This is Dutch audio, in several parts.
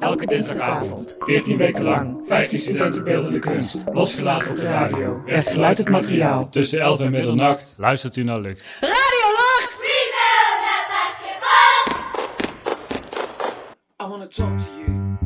Elke dinsdagavond, 14 weken lang, 15 studenten beeldende kunst. Losgelaten op de radio. Echt geluid het materiaal. Tussen 11 en middernacht luistert u naar Lucht. Radio Lucht! I want to talk to you.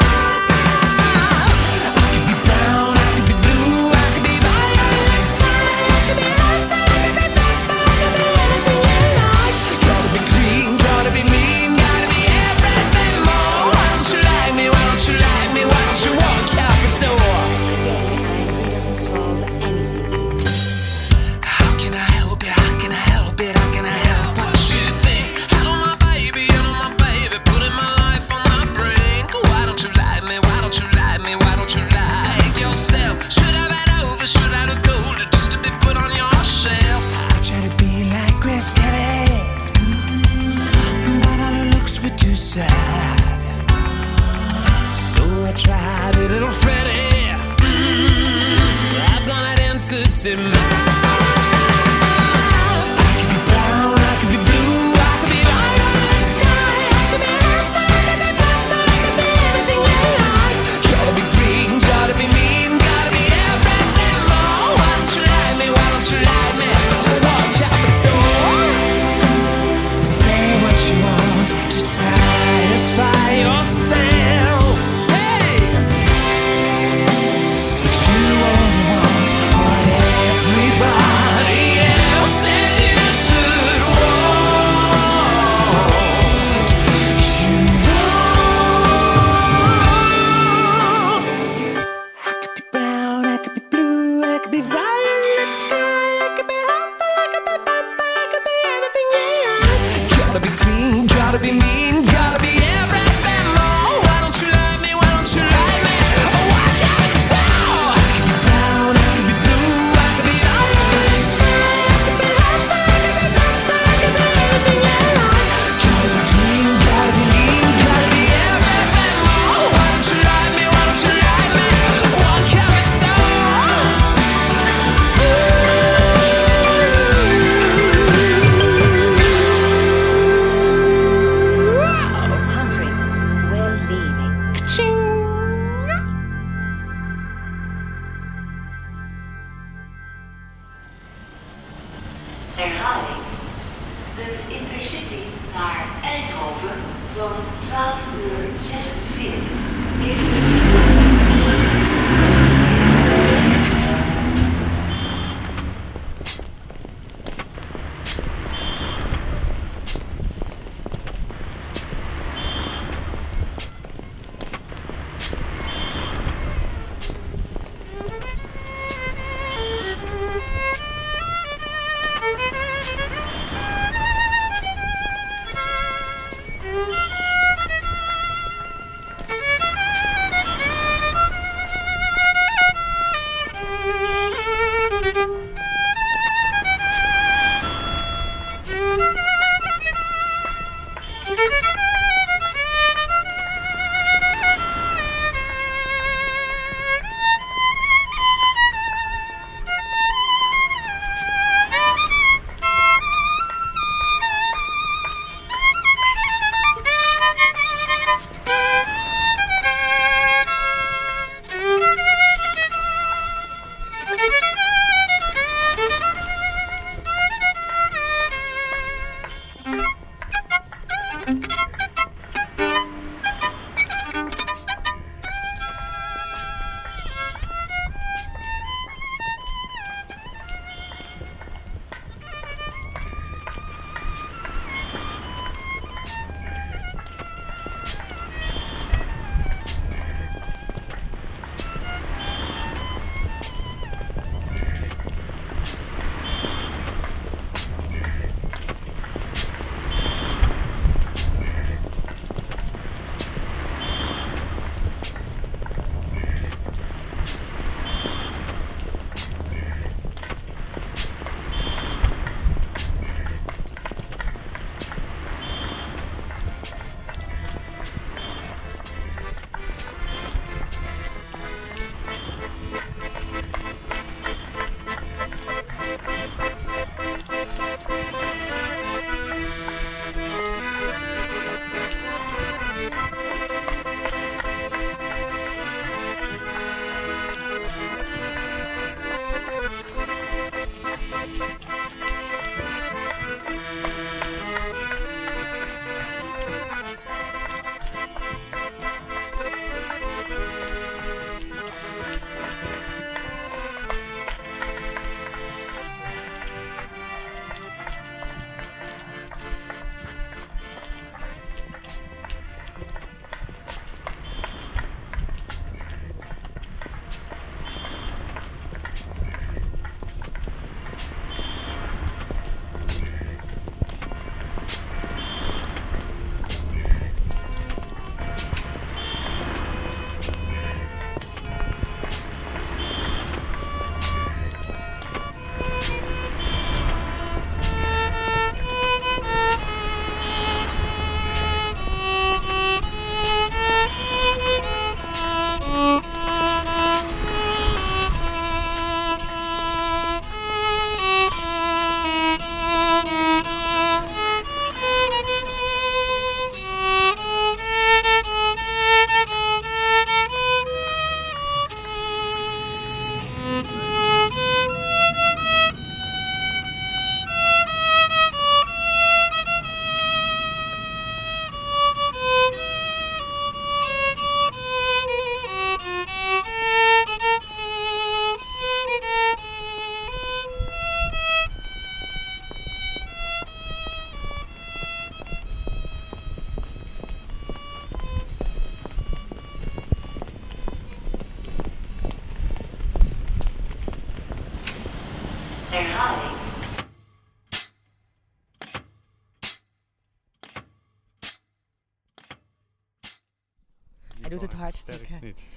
Hij doet het hartstikke.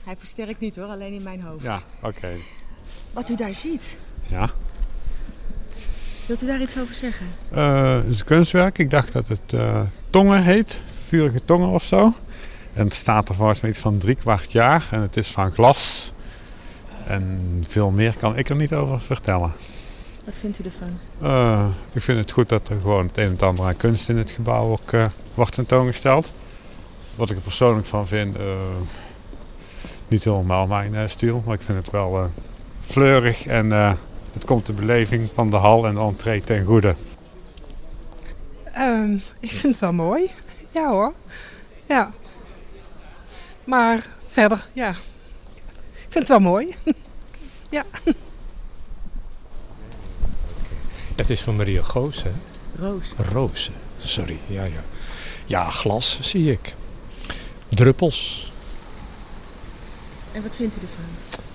Hij versterkt niet, hoor, alleen in mijn hoofd. Ja, oké. Wat u daar ziet. Ja. Wilt u daar iets over zeggen? Eh, het is een kunstwerk. Ik dacht dat het eh, tongen heet. Vurige tongen of zo. En het staat er volgens mij iets van drie kwart jaar. En het is van glas. En veel meer kan ik er niet over vertellen. Wat vindt u ervan? Eh, ik vind het goed dat er gewoon het een en het ander aan kunst in het gebouw ook eh, wordt tentoongesteld. Wat ik er persoonlijk van vind, eh, niet helemaal mijn stijl. Maar ik vind het wel eh, fleurig en eh, het komt de beleving van de hal en de entree ten goede. Ehm, ik vind het wel mooi. Ja hoor. Ja. Maar verder, ja. Ik vind het wel mooi. ja. Het is van Maria Goos, hè? Roos. Roos, sorry. Ja, ja. Ja, glas zie ik. Druppels. En wat vindt u ervan?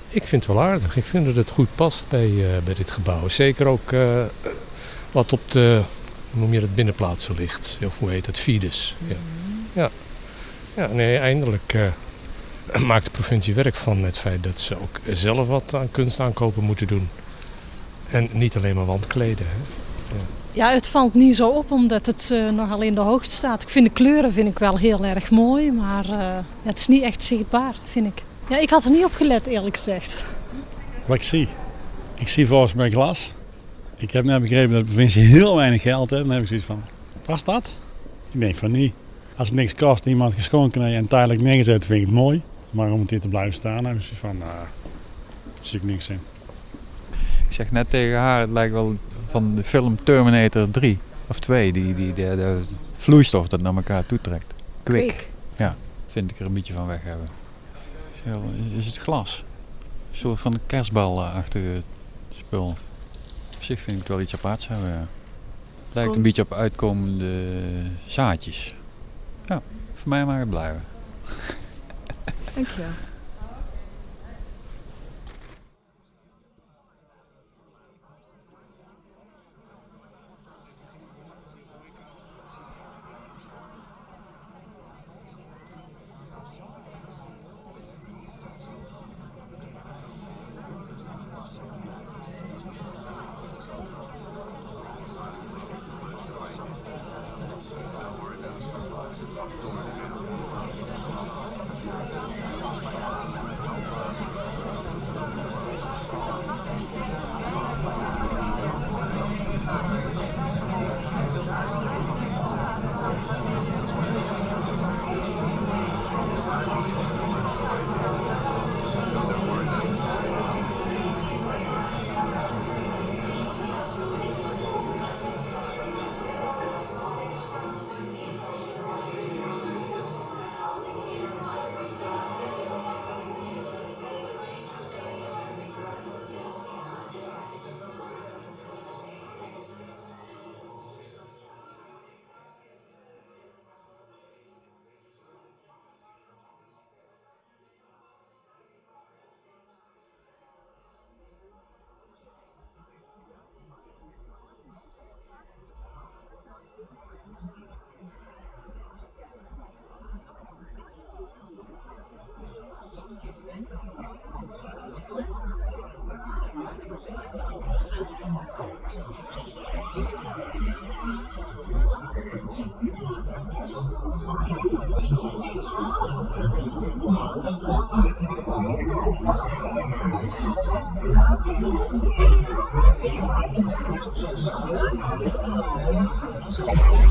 Ik vind het wel aardig. Ik vind dat het goed past bij, eh, bij dit gebouw. Zeker ook eh, wat op de, hoe noem je dat, binnenplaatsen ligt. Of hoe heet het, fides. Ja, ja. ja nee, eindelijk eh, maakt de provincie werk van het feit dat ze ook zelf wat aan kunst aankopen moeten doen. En niet alleen maar wandkleden. Hè. Ja, het valt niet zo op omdat het eh, nogal in de hoogte staat. Ik vind de kleuren vind ik wel heel erg mooi, maar eh, het is niet echt zichtbaar, vind ik. Ja, ik had er niet op gelet, eerlijk gezegd. Wat ik zie. Ik zie volgens mij glas. Ik heb net begrepen dat de provincie heel weinig geld heeft. Dan heb ik zoiets van, past dat? Ik denk van niet. Als het niks kost iemand geschonken heeft en tijdelijk neergezet, vind ik het mooi. Maar om het hier te blijven staan, heb ik zoiets van, nou, daar zie ik niks in. Ik zeg net tegen haar, het lijkt wel van de film Terminator 3 of 2, die, die, de, de vloeistof dat naar elkaar toetrekt. Kwik. Kwik. Ja, vind ik er een beetje van weg hebben. Is het glas? Een soort van kerstbalachtige spul. Op zich vind ik het wel iets aparts hebben, ja. Het lijkt een Kom. beetje op uitkomende zaadjes. Ja, voor mij mag het blijven. Dankjewel. Yeah.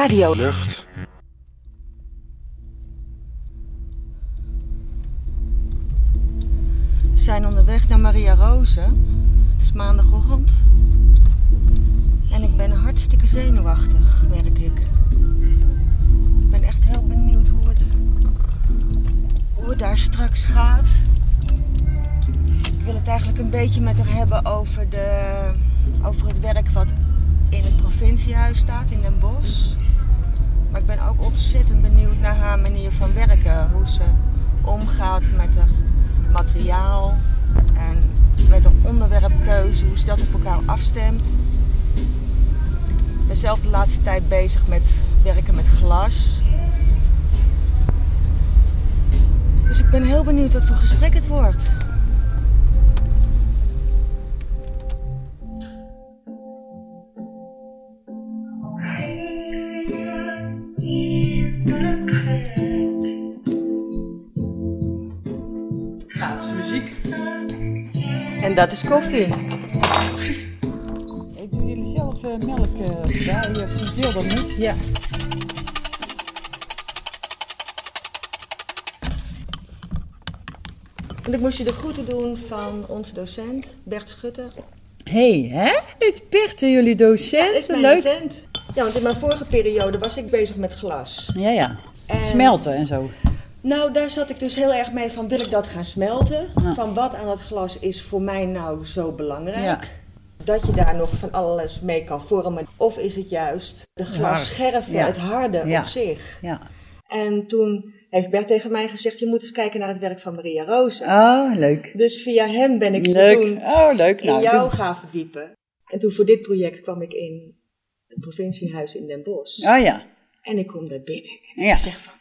Radio. Lucht. We zijn onderweg naar Maria Rose. Het is maandagochtend. En ik ben hartstikke zenuwachtig, merk ik. Ik ben echt heel benieuwd hoe het, hoe het daar straks gaat. Ik wil het eigenlijk een beetje met haar hebben over, de, over het werk wat in het provinciehuis staat in Den Bosch. Maar ik ben ook ontzettend benieuwd naar haar manier van werken. Hoe ze omgaat met het materiaal en met de onderwerpkeuze, hoe ze dat op elkaar afstemt. Ik ben zelf de laatste tijd bezig met werken met glas. Dus ik ben heel benieuwd wat voor gesprek het wordt. Dat is koffie. Ik doe jullie zelf eh, melk uh, bij. Je hoeveel dat moet. Ja. Want ik moest je de groeten doen van onze docent, Bert Schutter. Hé, hey, hè? Is Bert jullie docent? Ja, is mijn Leuk. docent. Ja, want in mijn vorige periode was ik bezig met glas. Ja, ja. En- Smelten en zo. Nou, daar zat ik dus heel erg mee van, wil ik dat gaan smelten? Van wat aan dat glas is voor mij nou zo belangrijk? Ja. Dat je daar nog van alles mee kan vormen. Of is het juist de glasscherven, Ja. het harde op zich? Ja. En toen heeft Bert tegen mij gezegd, je moet eens kijken naar het werk van Maria Roos. Oh, leuk. Dus via hem ben ik Leuk. toen Oh, leuk. in Nou, jou toen- gaan verdiepen. En toen voor dit project kwam ik in het provinciehuis in Den Bosch. Oh ja. En ik kom daar binnen en ik zeg van,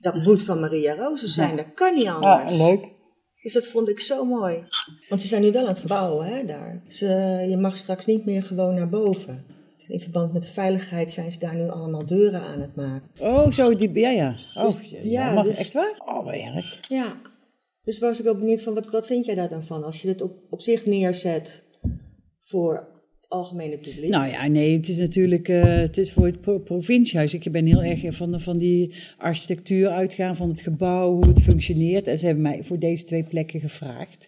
dat moet van Maria Rozen zijn, Ja. dat kan niet anders. Ah, leuk. Dus dat vond ik zo mooi. Want ze zijn nu wel aan het verbouwen hè, daar. Ze, je mag straks niet meer gewoon naar boven. In verband met de veiligheid zijn ze daar nu allemaal deuren aan het maken. Oh, zo die... Ja, ja. Oh, Dus- ja, ja, dus, dus- echt waar? Oh, wat erg. Ja. Dus was ik wel benieuwd van, wat, wat vind jij daar dan van? Als je dit op, op zich neerzet voor algemene publiek. Nou ja, nee, het is natuurlijk eh, het is voor het pro- provinciehuis. Ik ben heel erg van, van die architectuur uitgaan, van het gebouw, hoe het functioneert. En ze hebben mij voor deze twee plekken gevraagd.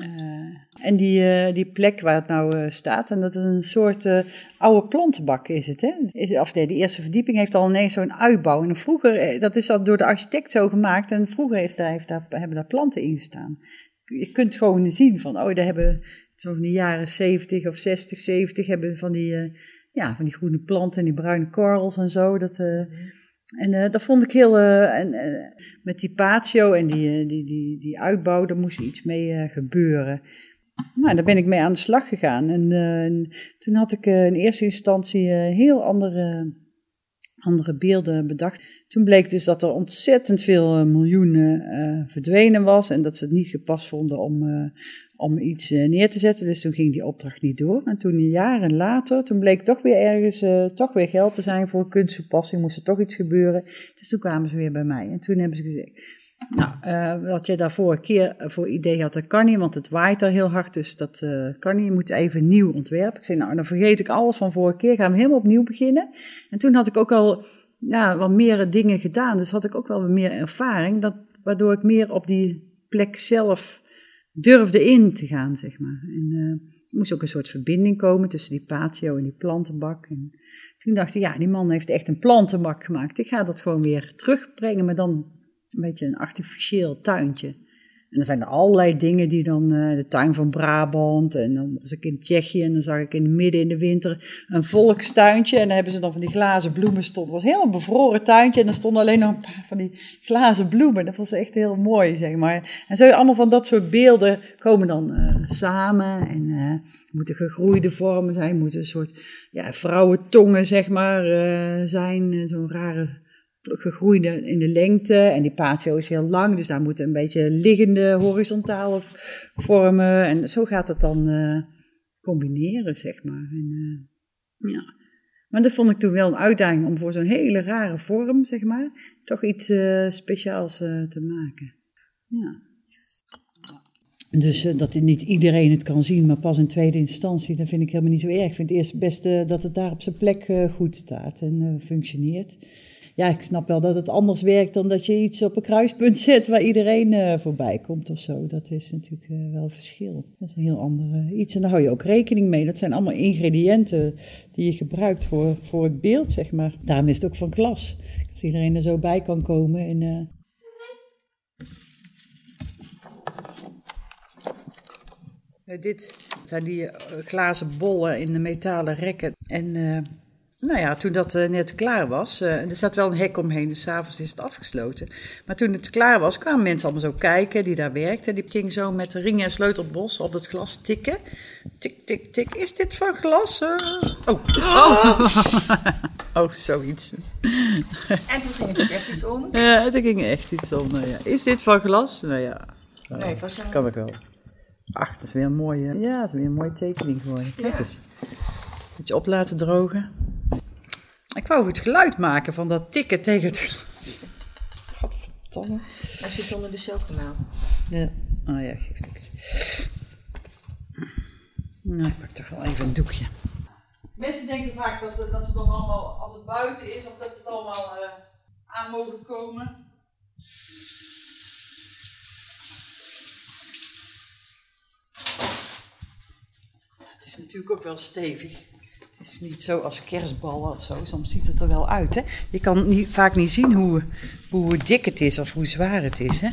Eh, en die, eh, die plek waar het nou staat, en dat is een soort oude plantenbak is het. Hè? Is, of de eerste verdieping heeft al ineens zo'n uitbouw. En vroeger, dat is al door de architect zo gemaakt. En vroeger is daar, heeft daar, hebben daar planten in gestaan. Je kunt gewoon zien van, oh, daar hebben zo in de jaren 70 of 60, 70 hebben van die, eh, ja, van die groene planten en die bruine korrels en zo. Dat, eh, en eh, dat vond ik heel, en, met die patio en die, die, die, die uitbouw, daar moest iets mee gebeuren. Nou, daar ben ik mee aan de slag gegaan. En eh, toen had ik in eerste instantie heel andere, andere beelden bedacht. Toen bleek dus dat er ontzettend veel eh, miljoenen eh, verdwenen was en dat ze het niet gepast vonden om, eh, om iets neer te zetten. Dus toen ging die opdracht niet door. En toen jaren later, toen bleek toch weer ergens toch weer geld te zijn voor kunsttoepassing, moest er toch iets gebeuren. Dus toen kwamen ze weer bij mij en toen hebben ze gezegd, nou, wat je daar vorige keer voor idee had, dat kan niet, want het waait daar heel hard, dus dat kan niet. Je moet even nieuw ontwerpen. Ik zei, nou, dan vergeet ik alles van vorige keer, gaan we helemaal opnieuw beginnen. En toen had ik ook al ja, wat meer dingen gedaan, dus had ik ook wel meer ervaring, dat, waardoor ik meer op die plek zelf durfde in te gaan, zeg maar. En eh, er moest ook een soort verbinding komen tussen die patio en die plantenbak. En toen dacht ik, ja, die man heeft echt een plantenbak gemaakt. Ik ga dat gewoon weer terugbrengen, maar dan een beetje een artificieel tuintje. En er zijn er allerlei dingen die dan, eh, de tuin van Brabant, en dan was ik in Tsjechië en dan zag ik in het midden in de winter een volkstuintje. En dan hebben ze dan van die glazen bloemen stond. Het was een heel bevroren tuintje en er stonden alleen nog een paar van die glazen bloemen. Dat was echt heel mooi, zeg maar. En zo allemaal van dat soort beelden komen dan eh, samen en eh moeten gegroeide vormen zijn, moeten een soort ja, vrouwentongen, zeg maar, zijn. Zo'n rare gegroeide in de lengte en die patio is heel lang, dus daar moeten een beetje liggende horizontale vormen en zo gaat het dan eh, combineren, zeg maar. En, eh, ja. Maar dat vond ik toen wel een uitdaging om voor zo'n hele rare vorm, zeg maar, toch iets eh, speciaals te maken. Ja. Dus dat niet iedereen het kan zien, maar pas in tweede instantie, dat vind ik helemaal niet zo erg. Ik vind het eerst best dat het daar op zijn plek goed staat en functioneert. Ja, ik snap wel dat het anders werkt dan dat je iets op een kruispunt zet waar iedereen eh, voorbij komt of zo. Dat is natuurlijk eh, wel een verschil. Dat is een heel ander eh, iets en daar hou je ook rekening mee. Dat zijn allemaal ingrediënten die je gebruikt voor, voor het beeld, zeg maar. Daarom is het ook van glas. Als iedereen er zo bij kan komen en... Dit zijn die glazen bollen in de metalen rekken. En nou ja, toen dat eh, net klaar was, eh, er staat wel een hek omheen, dus s'avonds is het afgesloten. Maar toen het klaar was, kwamen mensen allemaal zo kijken die daar werkten. Die gingen zo met de ringen en sleutelbos op het glas tikken. Tik, tik, tik. Is dit van glas? Eh, Oh. Oh. oh, zoiets. En toen ging het dus echt iets om. Ja, er ging echt iets om. nou ja. Is dit van glas? Nou ja. Nee, het was een- Kan ik wel. Ach, dat is weer een mooie, ja, dat is weer een mooie tekening geworden. Kijk Ja. eens. Moet je op laten drogen. Ik wou het geluid maken van dat tikken tegen het glas. Godverdomme. Hij zit onder de chocomel. Ja, oh ja, geeft niks. Nou, ik pak toch wel even een doekje. Mensen denken vaak dat, dat het dan allemaal, als het buiten is, of dat het allemaal eh, aan mogen komen. Het is natuurlijk ook wel stevig. Het is niet zo als kerstballen of zo. Soms ziet het er wel uit. Hè? Je kan niet, vaak niet zien hoe, hoe dik het is of hoe zwaar het is. Hè?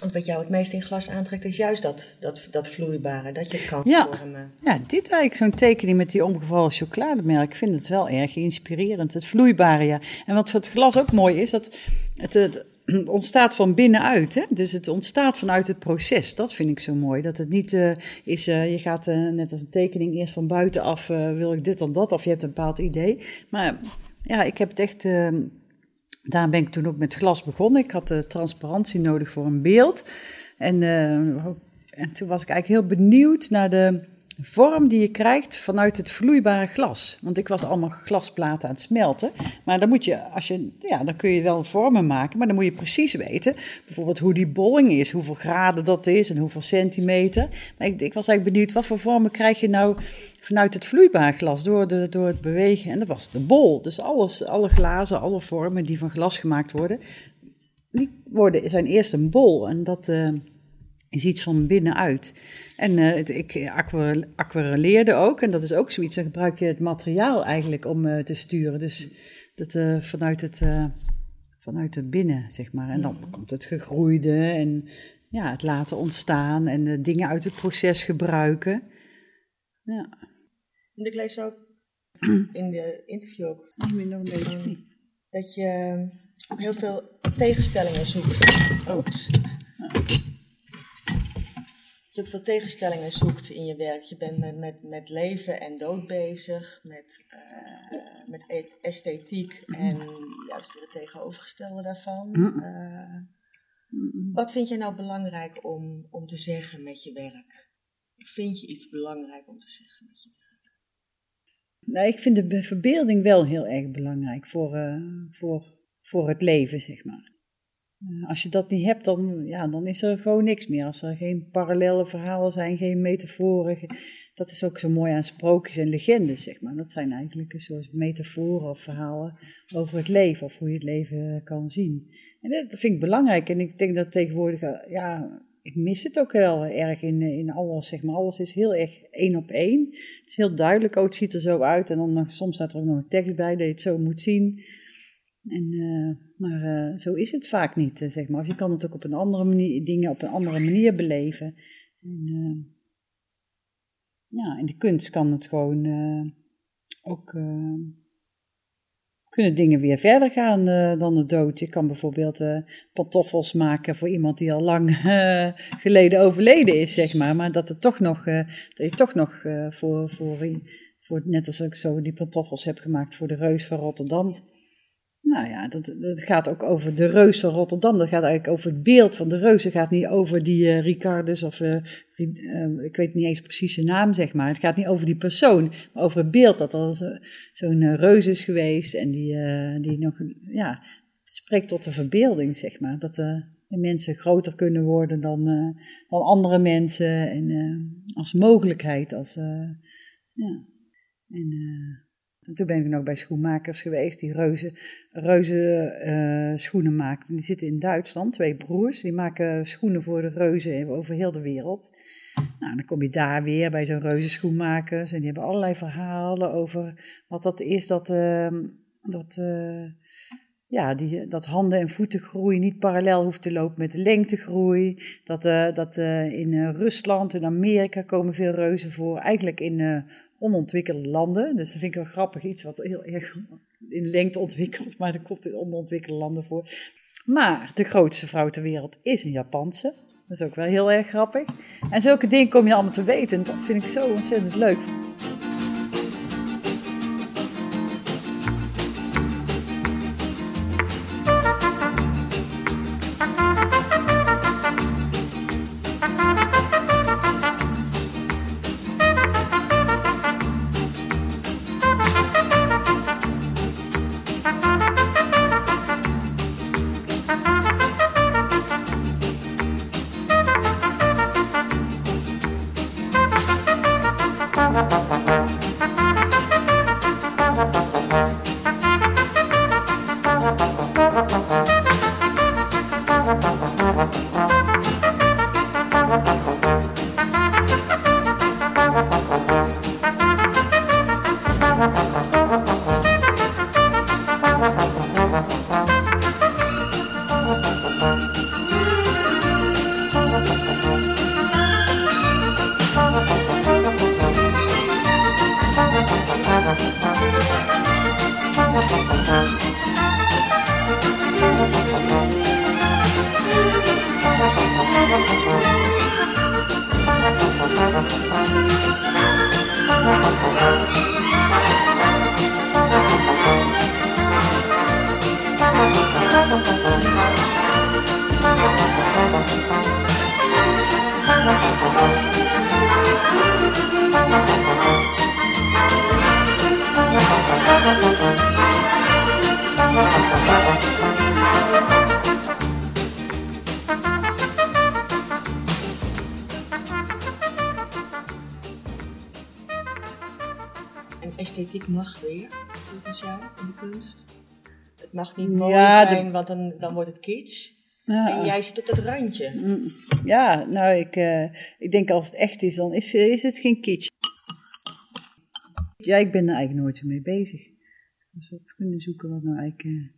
Want wat jou het meest in glas aantrekt is juist dat, dat, dat vloeibare, dat je het kan Ja. vormen. Ja, dit eigenlijk, zo'n tekening met die omgevallen chocolademelk, ik vind het wel erg inspirerend. Het vloeibare, ja. En wat voor het glas ook mooi is, dat het, het ontstaat van binnenuit. Hè? Dus het ontstaat vanuit het proces. Dat vind ik zo mooi. Dat het niet eh, is, eh, je gaat eh, net als een tekening eerst van buitenaf, wil ik dit dan dat, of je hebt een bepaald idee. Maar ja, ik heb het echt... eh, daar ben ik toen ook met glas begonnen. Ik had de transparantie nodig voor een beeld. En, en toen was ik eigenlijk heel benieuwd naar de vorm die je krijgt vanuit het vloeibare glas. Want ik was allemaal glasplaten aan het smelten. Maar dan moet je, als je, ja, dan kun je wel vormen maken, maar dan moet je precies weten, bijvoorbeeld hoe die bolling is, hoeveel graden dat is en hoeveel centimeter. Maar ik, ik was eigenlijk benieuwd, wat voor vormen krijg je nou vanuit het vloeibare glas door, de, door het bewegen? En dat was de bol. Dus alles, alle glazen, alle vormen die van glas gemaakt worden, die worden, zijn eerst een bol. En dat eh, is iets van binnenuit. En eh, het, ik aqua- aquarelleerde ook. En dat is ook zoiets. Dan gebruik je het materiaal eigenlijk om eh, te sturen. Dus dat eh, vanuit het... eh, vanuit de binnen, zeg maar. En dan komt het gegroeide en ja, het laten ontstaan en de dingen uit het proces gebruiken. Ja. En ik lees ook in de interview ook nog een beetje niet? dat je ook heel veel tegenstellingen zoekt. Oh. Veel tegenstellingen zoekt in je werk. Je bent met, met, met leven en dood bezig, met, eh, met e- esthetiek en juist het tegenovergestelde daarvan. Mhm. Eh, wat vind jij nou belangrijk om, om te zeggen met je werk? Vind je iets belangrijk om te zeggen met je werk? Nou, ik vind de be- verbeelding wel heel erg belangrijk voor, eh, voor, voor het leven, zeg maar. Eh, als je dat niet hebt, dan, ja, dan is er gewoon niks meer. Als er geen parallele verhalen zijn, geen metaforen. Dat is ook zo mooi aan sprookjes en legendes, zeg maar. Dat zijn eigenlijk een soort metaforen of verhalen over het leven of hoe je het leven kan zien. En dat vind ik belangrijk. En ik denk dat tegenwoordig, eh, ja, ik mis het ook heel erg in, eh, in alles, zeg maar. Alles is heel erg één op één. Het is heel duidelijk, oh, het ziet er zo uit. En dan soms staat er ook nog een tekst bij dat je het zo moet zien. En, eh, maar eh, zo is het vaak niet, eh, zeg maar. Of je kan het ook op een andere manier, dingen op een andere manier beleven. En, ja, in de kunst kan het gewoon ook... kunnen dingen weer verder gaan dan de dood. Je kan bijvoorbeeld pantoffels maken voor iemand die al lang geleden overleden is, zeg maar. Maar dat, het toch nog, dat je toch nog voor, voor, voor, net als ik zo die pantoffels heb gemaakt voor de reus van Rotterdam. Nou ja, dat, dat gaat ook over de reus van Rotterdam. Dat gaat eigenlijk over het beeld van de reus. Het gaat niet over die eh, Ricardus of eh, eh, ik weet niet eens precies zijn naam, zeg maar. Het gaat niet over die persoon, maar over het beeld dat er zo- zo'n eh, reus is geweest. En die, die nog, ja, het spreekt tot de verbeelding, zeg maar. Dat, En mensen groter kunnen worden dan, dan andere mensen. En als mogelijkheid. Als, ja. En eh, toen ben ik nog bij schoenmakers geweest die reuze, reuze eh, schoenen maken. Die zitten in Duitsland, twee broers. Die maken schoenen voor de reuzen over heel de wereld. Nou, dan kom je daar weer bij zo'n reuze schoenmakers. En die hebben allerlei verhalen over wat dat is dat... ehm, dat eh, ja, die, dat handen- en voetengroei niet parallel hoeft te lopen met de lengtegroei. Dat, eh, dat in Rusland en Amerika komen veel reuzen voor. Eigenlijk in onontwikkelde landen. Dus dat vind ik wel grappig. Iets wat heel erg in lengte ontwikkeld, maar dat komt in onderontwikkelde landen voor. Maar de grootste vrouw ter wereld is een Japanse. Dat is ook wel heel erg grappig. En zulke dingen kom je allemaal te weten. En dat vind ik zo ontzettend leuk. Het mag niet mooi Ja, de- zijn, want dan, dan wordt het kitsch. Ja. En jij zit op dat randje. Mm, Ja, nou, ik, eh, ik denk als het echt is, dan is, is het geen kitsch. Ja, ik ben er eigenlijk nooit zo mee bezig. Dus op kunnen zoeken wat nou eigenlijk... eh,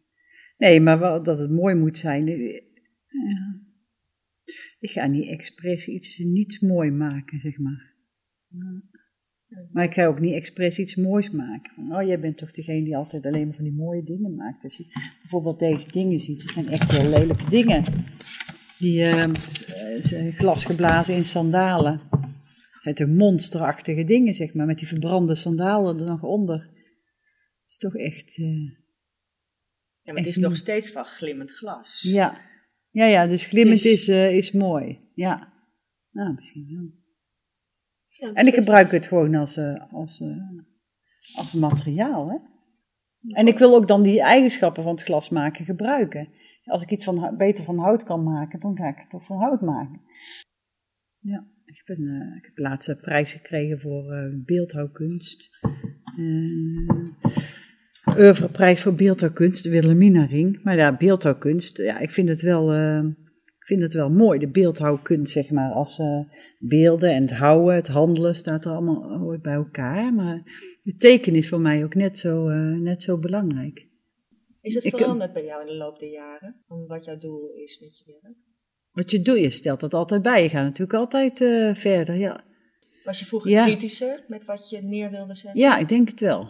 Nee, maar wel, dat het mooi moet zijn. eh. Ik ga niet expres iets niet mooi maken, zeg maar. Ja. Maar ik ga ook niet expres iets moois maken. Van, oh, jij bent toch degene die altijd alleen maar van die mooie dingen maakt. Als je bijvoorbeeld deze dingen ziet, dat zijn echt heel lelijke dingen. Die eh, s- eh, glas geblazen in sandalen. Dat zijn toch monsterachtige dingen, zeg maar, met die verbrande sandalen er nog onder. Dat is toch echt... eh, Ja, maar het is nog steeds van glimmend glas. ja. ja, ja, dus glimmend Dus- is, eh, is mooi. Ja, nou, misschien wel. Ja, En ik gebruik het gewoon als, eh, als, eh, als materiaal. Hè? En ik wil ook dan die eigenschappen van het glas maken gebruiken. Als ik iets van, beter van hout kan maken, dan ga ik het toch van hout maken. Ja, ik, ben, eh, ik heb laatst een prijs gekregen voor eh, beeldhouwkunst. Oeuvreprijs voor beeldhouwkunst, de Wilhelminaring. Maar ja, beeldhouwkunst, ja, ik vind het wel, vind het wel mooi. De beeldhouwkunst, zeg maar, als eh, beelden en het houden, het handelen staat er allemaal ooit bij elkaar. Maar het tekenen is voor mij ook net zo, eh, net zo belangrijk. Is het Ik, eh, veranderd bij jou in de loop der jaren? Van wat jouw doel is met je werk? Wat je doet, je stelt dat altijd bij. Je gaat natuurlijk altijd eh, verder, ja. Was je vroeger Ja. kritischer met wat je neer wilde zetten? Ja, ik denk het wel.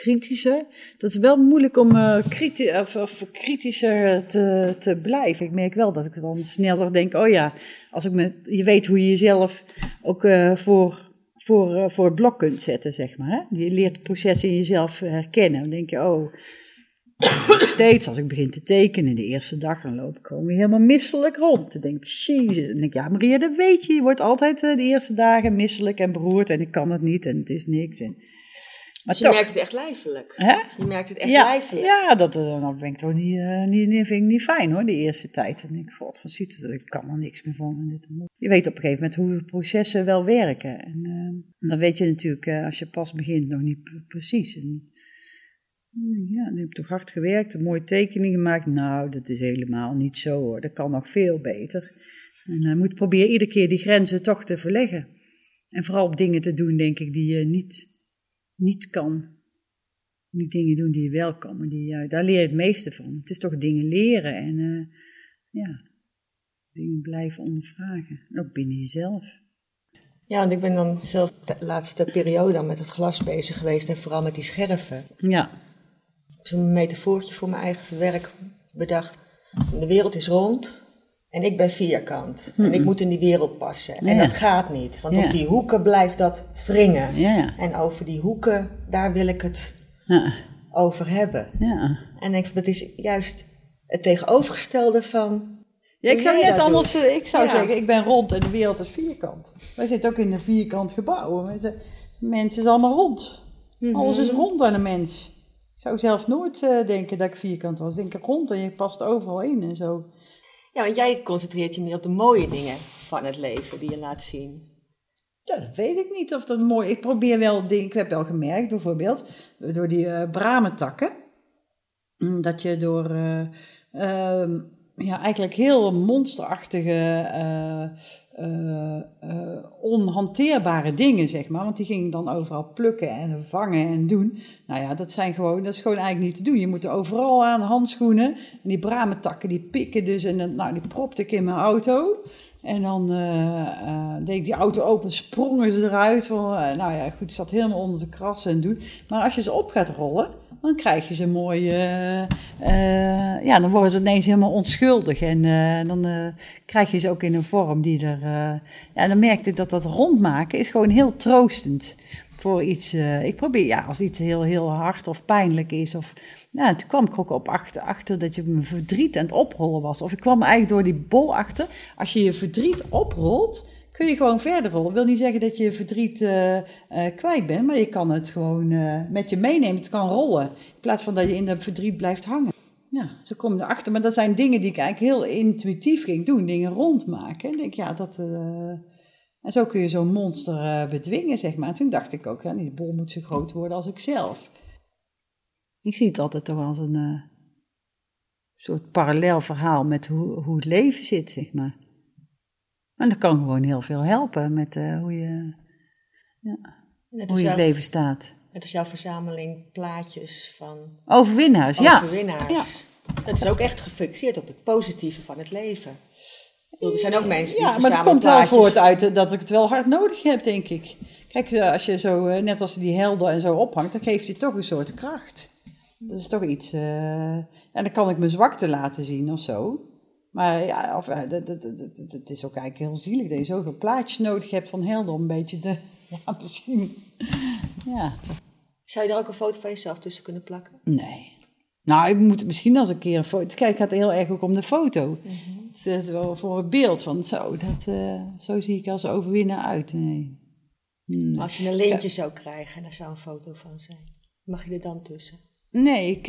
Kritischer. Dat is wel moeilijk om eh, kriti of, of kritischer te, te blijven. Ik merk wel dat ik dan sneller denk, oh ja, als ik me, je weet hoe je jezelf ook eh, voor, voor, eh, voor het blok kunt zetten, zeg maar. Hè? Je leert het proces in jezelf herkennen. Dan denk je, oh, steeds als ik begin te tekenen de eerste dag, dan loop ik gewoon helemaal misselijk rond. Dan denk ik, jezus. Dan denk ik, ja Maria, dat weet je. Je wordt altijd eh, de eerste dagen misselijk en beroerd en ik kan het niet en het is niks. En, Maar Dus je toch. merkt het echt lijfelijk. Hè? Je merkt het echt ja, lijfelijk. Ja, dat eh, dat ben ik toch niet, eh, niet, niet, vind ik niet fijn hoor, de eerste tijd. Dan denk ik, god, wat ziet het ik kan er niks meer van. en dit en dat. Je weet op een gegeven moment hoe processen wel werken. En eh, dan weet je natuurlijk, als je pas begint, nog niet pre- precies. En, ja, nu heb ik toch hard gewerkt, een mooie tekening gemaakt. Nou, dat is helemaal niet zo hoor, dat kan nog veel beter. En je moet proberen iedere keer die grenzen toch te verleggen. En vooral op dingen te doen, denk ik, die je niet, niet kan. Niet dingen doen die je wel kan, maar die, ja, daar leer je het meeste van. Het is toch dingen leren en eh, ja, dingen blijven ondervragen. Ook binnen jezelf. Ja, want ik ben dan zelf de laatste periode dan met het glas bezig geweest en vooral met die scherven. Ja. Zo'n metafoortje voor mijn eigen werk bedacht. De wereld is rond en ik ben vierkant. En ik Mhm. moet in die wereld passen. En dat gaat niet, want Ja. op die hoeken blijft dat wringen. Ja. En over die hoeken, daar wil ik het Ja. over hebben. Ja. En ik, dat is juist het tegenovergestelde van. Ja, ik zou net anders, doet. eh, ik zou zeggen, ik ben rond en de wereld is vierkant. Wij zitten ook in een vierkant gebouw. Zijn- Mensen is allemaal rond. Alles is Mhm. rond aan een mens. Ik zou zelf nooit eh, denken dat ik vierkant was. Ik denk rond en je past overal in en zo. Ja, want jij concentreert je meer op de mooie dingen van het leven die je laat zien. Ja, dat weet ik niet of dat mooi Ik probeer wel dingen. Ik heb wel gemerkt, bijvoorbeeld, door die eh bramentakken. Dat je door eh, ehm, ja, eigenlijk heel monsterachtige, eh, eh, eh, onhanteerbare dingen, zeg maar. Want die gingen dan overal plukken en vangen en doen. Nou ja, dat, zijn gewoon, dat is gewoon eigenlijk niet te doen. Je moet er overal aan, handschoenen. En die bramentakken, die pikken dus. En nou, die propte ik in mijn auto. En dan deed ik die auto open, sprongen ze eruit. Van, nou ja, goed, zat helemaal onder de krassen en doen. Maar als je ze op gaat rollen, dan krijg je ze mooi... eh, ja, dan worden ze ineens helemaal onschuldig. En eh, dan krijg je ze ook in een vorm die er... ja, dan merkte ik dat dat rondmaken is gewoon heel troostend voor iets. ik probeer, ja, als iets heel, heel hard of pijnlijk is. Of, ja, toen kwam ik ook op achter, achter dat je mijn verdriet aan het oprollen was. Of ik kwam eigenlijk door die bol achter. Als je je verdriet oprolt, kun je gewoon verder rollen. wil niet zeggen dat je verdriet eh, eh, kwijt bent, maar je kan het gewoon eh, met je meenemen. Het kan rollen. In plaats van dat je in dat verdriet blijft hangen. Ja, zo kom je erachter. Maar dat zijn dingen die ik eigenlijk heel intuïtief ging doen. Dingen rondmaken. En denk, ja, dat... en zo kun je zo'n monster bedwingen, zeg maar. En toen dacht ik ook, ja, die bol moet zo groot worden als ik zelf. Ik zie het altijd toch als een soort parallel verhaal met hoe, hoe het leven zit, zeg maar. En dat kan gewoon heel veel helpen met eh, hoe je, ja, hoe je het jouw- leven staat. Net als jouw verzameling plaatjes van Overwinnaars, ja. overwinnaars. Dat is ook echt gefixeerd op het positieve van het leven. Bedoel, er zijn ook mensen die Ja, maar dat komt wel voort uit eh, dat ik het wel hard nodig heb, denk ik. Kijk, eh, als je zo, net als die helden en zo ophangt, dan geeft hij toch een soort kracht. Dat is toch iets. en dan kan ik mijn zwakte laten zien of zo. Maar ja, of, eh, dat- dat- dat- dat- het is ook eigenlijk heel zielig dat je zoveel plaatjes nodig hebt van helden om een beetje te. Ja, misschien. Ja, Zou je daar ook een foto van jezelf tussen kunnen plakken? Nee. Nou, ik moet misschien als een keer een foto. Kijk, het gaat heel erg ook om de foto. Mhm. Het is wel voor het beeld van zo. Dat, eh, zo zie ik als overwinnaar uit. Nee. Nee. Als je een leentje zou krijgen en daar zou een foto van zijn, mag je er dan tussen? Nee,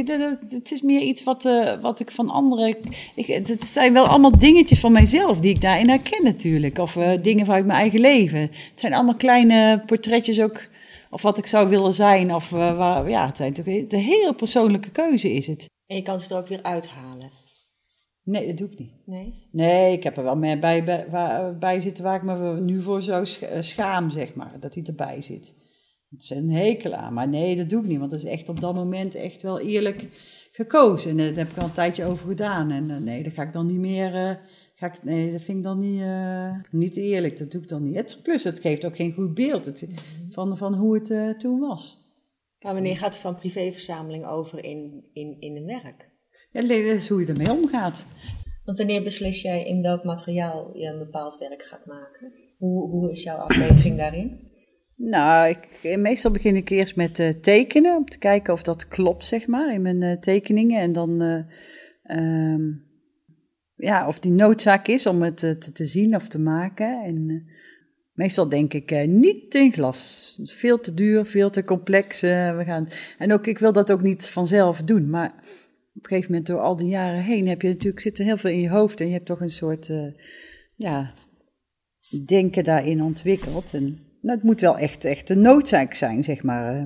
het is meer iets wat, eh, wat ik van anderen. Ik, het zijn wel allemaal dingetjes van mijzelf die ik daarin herken, natuurlijk. Of eh, dingen vanuit mijn eigen leven. Het zijn allemaal kleine portretjes ook. Of wat ik zou willen zijn. Of eh, waar, ja, het zijn natuurlijk. De hele persoonlijke keuze is het. En je kan ze er ook weer uithalen. Nee, dat doe ik niet. Nee? Nee, ik heb er wel meer bij, bij, bij zitten waar ik me nu voor zou sch- schaam, zeg maar. Dat hij erbij zit. Het is een hekel aan. Maar nee, dat doe ik niet. Want dat is echt op dat moment echt wel eerlijk gekozen. En daar heb ik al een tijdje over gedaan. En eh, nee, dat ga ik dan niet meer... eh, ga ik, nee, dat vind ik dan niet, eh, niet eerlijk. Dat doe ik dan niet. Het, plus, het geeft ook geen goed beeld het, van, van hoe het toen was. Maar wanneer gaat het van privéverzameling over in, in, in een werk? Ja, dat is hoe je ermee omgaat. Want wanneer beslis jij in welk materiaal je een bepaald werk gaat maken? Hoe, hoe is jouw afweging daarin? Nou, ik, meestal begin ik eerst met eh, tekenen, om te kijken of dat klopt, zeg maar, in mijn eh, tekeningen. En dan, eh, ehm, ja, of die noodzaak is om het te, te zien of te maken. En, Meestal denk ik niet in glas. Veel te duur, veel te complex. we gaan... En ook, ik wil dat ook niet vanzelf doen. Maar op een gegeven moment, door al die jaren heen, heb je natuurlijk, zit er heel veel in je hoofd. En je hebt toch een soort ja, denken daarin ontwikkeld. En nou, het moet wel echt, echt een noodzaak zijn, zeg maar. eh.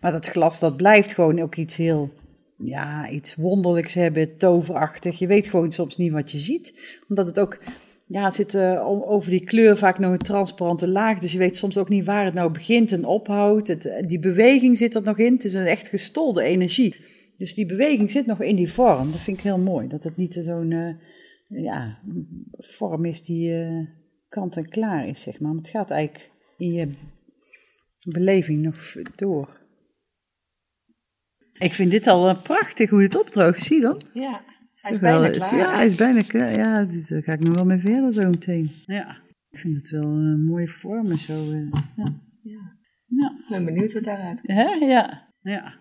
Maar dat glas, dat blijft gewoon ook iets heel, ja, iets wonderlijks hebben, toverachtig. Je weet gewoon soms niet wat je ziet. Omdat het ook, ja, zit eh, over die kleur vaak nog een transparante laag. Dus je weet soms ook niet waar het nou begint en ophoudt. Het, eh, die beweging zit er nog in. Het is een echt gestolde energie. Dus die beweging zit nog in die vorm. Dat vind ik heel mooi. Dat het niet zo'n ja, vorm is die kant en klaar is, zeg maar. Het gaat eigenlijk in je beleving nog door. Ik vind dit al eh, prachtig hoe het opdroogt. Zie je dan? Ja, hij is bijna wel- klaar. Ja, hij is bijna klaar. Ja, dus daar ga ik nog wel mee verder zo meteen. Ja, ik vind het wel een mooie vormen zo. eh, ja. Ja. Ik ben benieuwd wat daaruit Hè? Ja. ja.